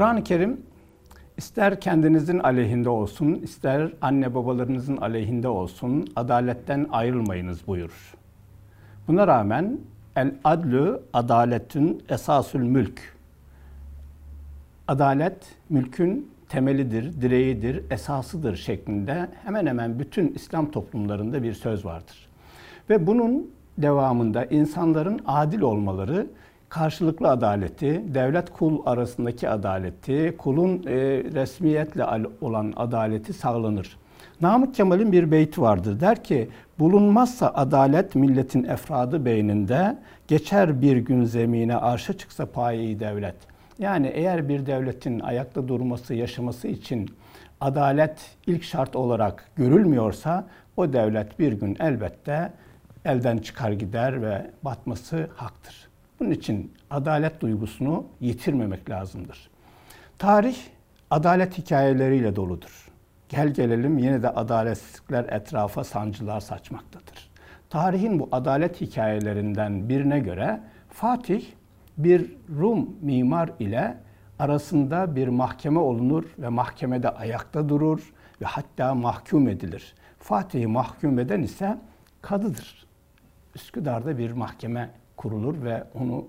Kur'an-ı Kerim ister kendinizin aleyhinde olsun, ister anne babalarınızın aleyhinde olsun adaletten ayrılmayınız buyurur. Buna rağmen el adlü adaletün esasül mülk. Adalet mülkün temelidir, direğidir, esasıdır şeklinde hemen hemen bütün İslam toplumlarında bir söz vardır. Ve bunun devamında insanların adil olmaları karşılıklı adaleti, devlet kul arasındaki adaleti, kulun e, resmiyetle olan adaleti sağlanır. Namık Kemal'in bir beyti vardır. Der ki, bulunmazsa adalet milletin efradı beyninde, geçer bir gün zemine arşa çıksa payi devlet. Yani eğer bir devletin ayakta durması, yaşaması için adalet ilk şart olarak görülmüyorsa, o devlet bir gün elbette elden çıkar gider ve batması haktır. Bunun için adalet duygusunu yitirmemek lazımdır. Tarih adalet hikayeleriyle doludur. Gel gelelim yine de adaletsizlikler etrafa sancılar saçmaktadır. Tarihin bu adalet hikayelerinden birine göre Fatih bir Rum mimar ile arasında bir mahkeme olunur ve mahkemede ayakta durur ve hatta mahkum edilir. Fatih'i mahkum eden ise kadıdır. Üsküdar'da bir mahkeme kurulur ve onu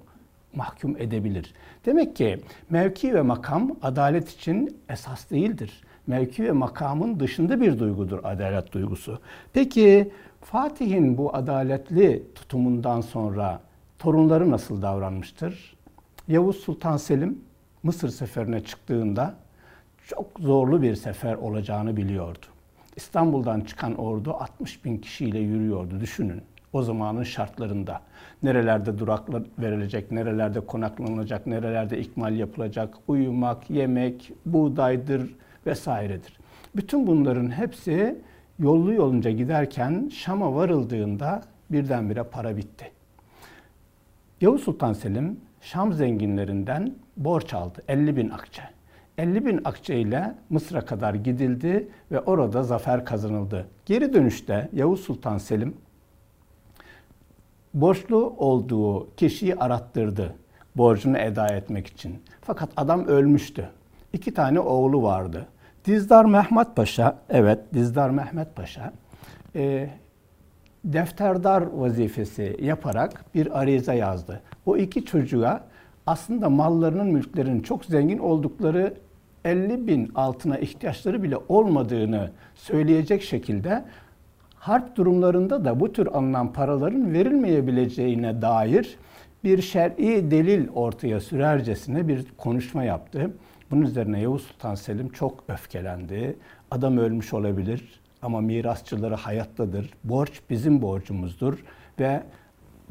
mahkum edebilir. Demek ki mevki ve makam adalet için esas değildir. Mevki ve makamın dışında bir duygudur adalet duygusu. Peki Fatih'in bu adaletli tutumundan sonra torunları nasıl davranmıştır? Yavuz Sultan Selim Mısır seferine çıktığında çok zorlu bir sefer olacağını biliyordu. İstanbul'dan çıkan ordu 60 bin kişiyle yürüyordu düşünün o zamanın şartlarında. Nerelerde duraklar verilecek, nerelerde konaklanacak, nerelerde ikmal yapılacak, uyumak, yemek, buğdaydır vesairedir. Bütün bunların hepsi yollu yolunca giderken Şam'a varıldığında birdenbire para bitti. Yavuz Sultan Selim Şam zenginlerinden borç aldı 50 bin akçe. 50 bin akçe ile Mısır'a kadar gidildi ve orada zafer kazanıldı. Geri dönüşte Yavuz Sultan Selim borçlu olduğu kişiyi arattırdı borcunu eda etmek için. Fakat adam ölmüştü. İki tane oğlu vardı. Dizdar Mehmet Paşa, evet Dizdar Mehmet Paşa e, defterdar vazifesi yaparak bir arize yazdı. O iki çocuğa aslında mallarının, mülklerinin çok zengin oldukları 50 bin altına ihtiyaçları bile olmadığını söyleyecek şekilde harp durumlarında da bu tür alınan paraların verilmeyebileceğine dair bir şer'i delil ortaya sürercesine bir konuşma yaptı. Bunun üzerine Yavuz Sultan Selim çok öfkelendi. Adam ölmüş olabilir ama mirasçıları hayattadır. Borç bizim borcumuzdur ve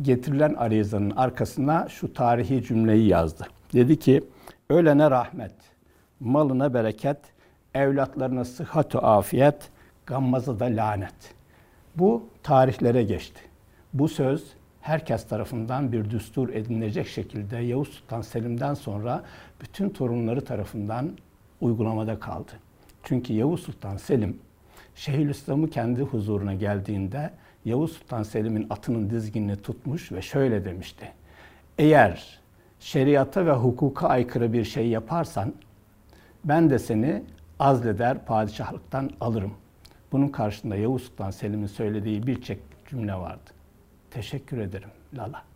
getirilen arizanın arkasına şu tarihi cümleyi yazdı. Dedi ki, ölene rahmet, malına bereket, evlatlarına sıhhat afiyet, gammaza da lanet.'' Bu tarihlere geçti. Bu söz herkes tarafından bir düstur edinilecek şekilde Yavuz Sultan Selim'den sonra bütün torunları tarafından uygulamada kaldı. Çünkü Yavuz Sultan Selim Şeyhülislam'ı kendi huzuruna geldiğinde Yavuz Sultan Selim'in atının dizginini tutmuş ve şöyle demişti. Eğer şeriata ve hukuka aykırı bir şey yaparsan ben de seni azleder padişahlıktan alırım.'' Bunun karşında Yavuz Sultan Selim'in söylediği birçok cümle vardı. Teşekkür ederim Lala.